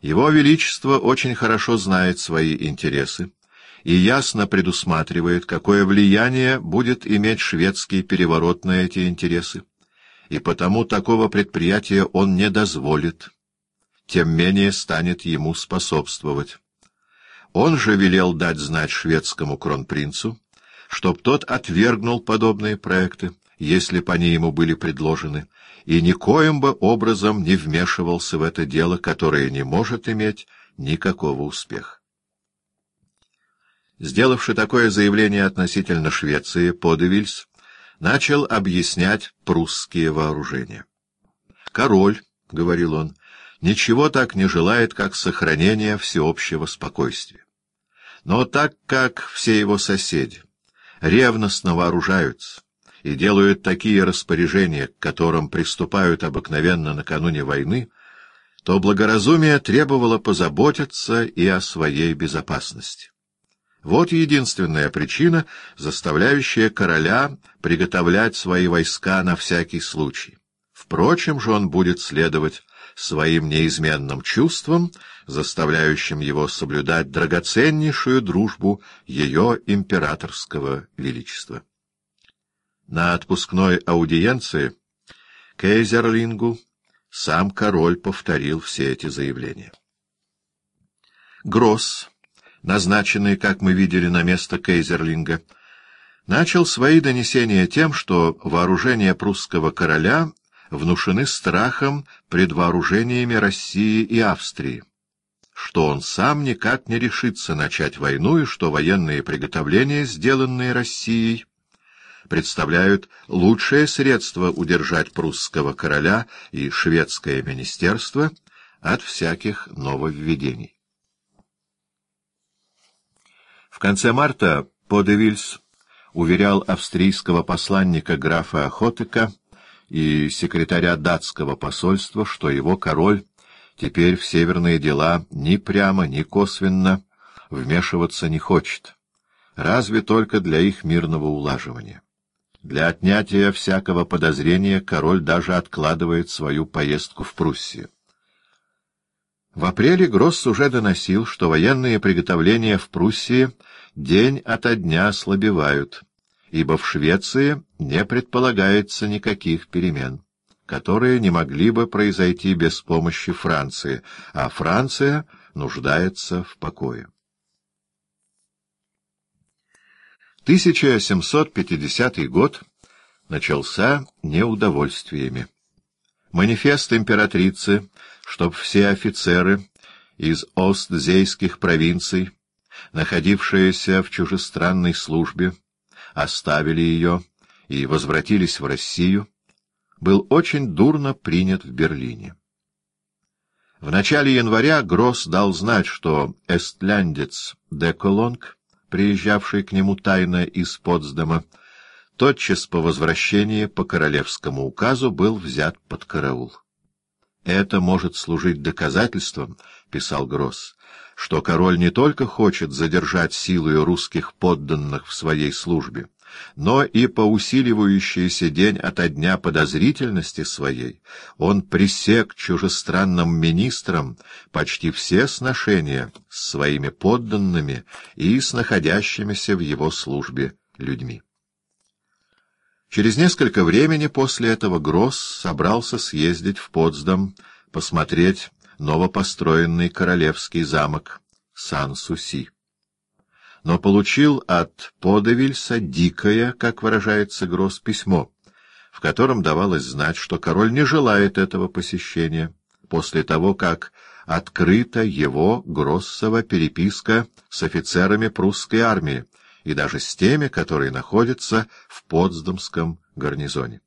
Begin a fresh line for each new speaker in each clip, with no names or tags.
Его Величество очень хорошо знает свои интересы и ясно предусматривает, какое влияние будет иметь шведский переворот на эти интересы, и потому такого предприятия он не дозволит, тем менее станет ему способствовать. Он же велел дать знать шведскому кронпринцу, чтоб тот отвергнул подобные проекты, если бы они ему были предложены, и никоим бы образом не вмешивался в это дело, которое не может иметь никакого успеха. Сделавши такое заявление относительно Швеции, Подевильс начал объяснять прусские вооружения. «Король», — говорил он, — «ничего так не желает, как сохранение всеобщего спокойствия. Но так как все его соседи ревностно вооружаются и делают такие распоряжения, к которым приступают обыкновенно накануне войны, то благоразумие требовало позаботиться и о своей безопасности. Вот единственная причина, заставляющая короля приготовлять свои войска на всякий случай. Впрочем же он будет следовать своим неизменным чувствам, заставляющим его соблюдать драгоценнейшую дружбу ее императорского величества. На отпускной аудиенции Кейзерлингу сам король повторил все эти заявления. Гросс назначенный, как мы видели, на место Кейзерлинга, начал свои донесения тем, что вооружения прусского короля внушены страхом пред вооружениями России и Австрии, что он сам никак не решится начать войну и что военные приготовления, сделанные Россией, представляют лучшее средство удержать прусского короля и шведское министерство от всяких нововведений. В конце марта Подевильс уверял австрийского посланника графа Охотыка и секретаря датского посольства, что его король теперь в северные дела ни прямо, ни косвенно вмешиваться не хочет, разве только для их мирного улаживания. Для отнятия всякого подозрения король даже откладывает свою поездку в Пруссию. В апреле Гросс уже доносил, что военные приготовления в Пруссии день ото дня ослабевают, ибо в Швеции не предполагается никаких перемен, которые не могли бы произойти без помощи Франции, а Франция нуждается в покое. 1750 год начался неудовольствиями. Манифест императрицы чтоб все офицеры из Остзейских провинций, находившиеся в чужестранной службе, оставили ее и возвратились в Россию, был очень дурно принят в Берлине. В начале января Гросс дал знать, что эстляндец де Колонг, приезжавший к нему тайно из Потсдама, тотчас по возвращении по королевскому указу был взят под караул. «Это может служить доказательством, — писал Гросс, — что король не только хочет задержать силою русских подданных в своей службе, но и по усиливающейся день ото дня подозрительности своей он пресек чужестранным министрам почти все сношения с своими подданными и с находящимися в его службе людьми. Через несколько времени после этого Гросс собрался съездить в Потсдам, посмотреть новопостроенный королевский замок Сан-Суси. Но получил от Подевильса дикое, как выражается Гросс, письмо, в котором давалось знать, что король не желает этого посещения, после того, как открыта его Гроссова переписка с офицерами прусской армии, и даже с теми, которые находятся в Потсдамском гарнизоне.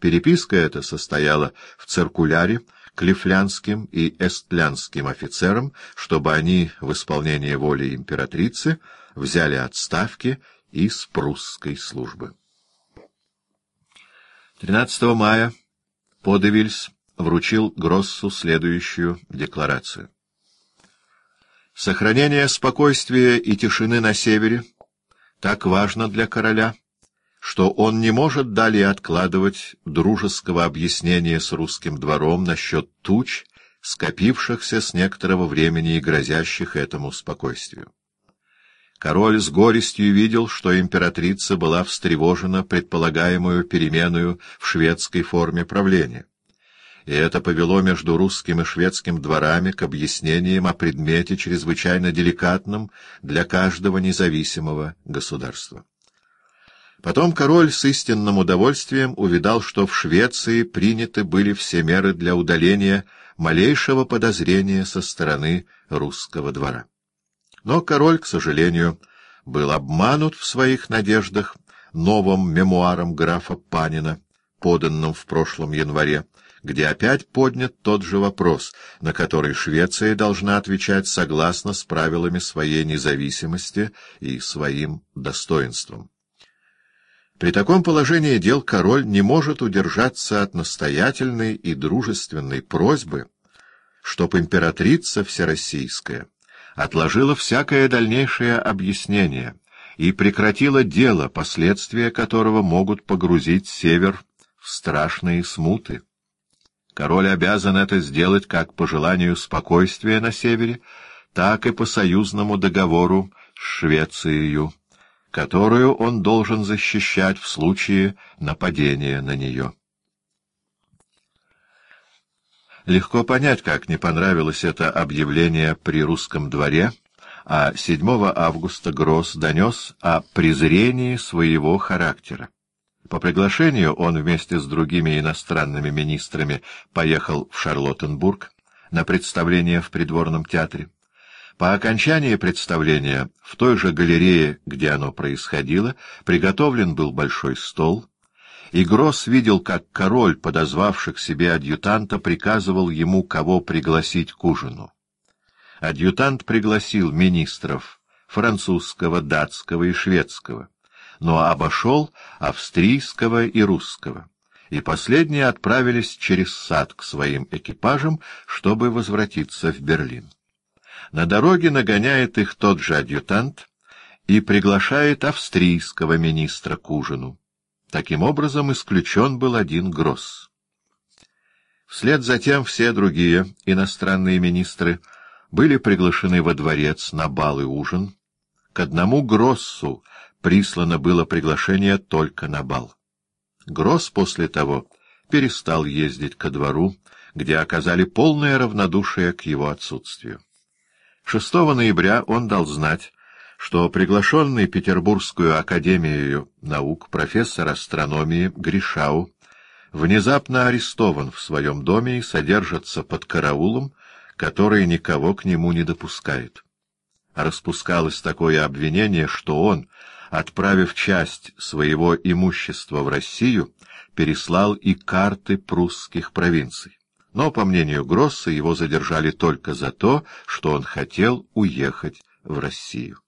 Переписка эта состояла в циркуляре к лифлянским и эстлянским офицерам, чтобы они в исполнении воли императрицы взяли отставки из прусской службы. 13 мая Подевильс вручил Гроссу следующую декларацию. Сохранение спокойствия и тишины на севере — так важно для короля, что он не может далее откладывать дружеского объяснения с русским двором насчет туч, скопившихся с некоторого времени и грозящих этому спокойствию. Король с горестью видел, что императрица была встревожена предполагаемую переменою в шведской форме правления и это повело между русским и шведским дворами к объяснениям о предмете чрезвычайно деликатном для каждого независимого государства. Потом король с истинным удовольствием увидал, что в Швеции приняты были все меры для удаления малейшего подозрения со стороны русского двора. Но король, к сожалению, был обманут в своих надеждах новым мемуаром графа Панина, поданным в прошлом январе, где опять поднят тот же вопрос, на который Швеция должна отвечать согласно с правилами своей независимости и своим достоинством. При таком положении дел король не может удержаться от настоятельной и дружественной просьбы, чтоб императрица всероссийская отложила всякое дальнейшее объяснение и прекратила дело, последствия которого могут погрузить Север в страшные смуты. Король обязан это сделать как по желанию спокойствия на севере, так и по союзному договору с Швецией, которую он должен защищать в случае нападения на нее. Легко понять, как не понравилось это объявление при русском дворе, а 7 августа Гросс донес о презрении своего характера. По приглашению он вместе с другими иностранными министрами поехал в Шарлоттенбург на представление в придворном театре. По окончании представления в той же галерее, где оно происходило, приготовлен был большой стол, и Гросс видел, как король, подозвавший к себе адъютанта, приказывал ему, кого пригласить к ужину. Адъютант пригласил министров французского, датского и шведского но обошел австрийского и русского, и последние отправились через сад к своим экипажам, чтобы возвратиться в Берлин. На дороге нагоняет их тот же адъютант и приглашает австрийского министра к ужину. Таким образом, исключен был один Гросс. Вслед за тем все другие иностранные министры были приглашены во дворец на бал и ужин. К одному Гроссу прислано было приглашение только на бал. Гросс после того перестал ездить ко двору, где оказали полное равнодушие к его отсутствию. 6 ноября он дал знать, что приглашенный Петербургскую академию наук профессор астрономии Гришау внезапно арестован в своем доме и содержится под караулом, который никого к нему не допускает. Распускалось такое обвинение, что он, отправив часть своего имущества в Россию, переслал и карты прусских провинций. Но, по мнению Гросса, его задержали только за то, что он хотел уехать в Россию.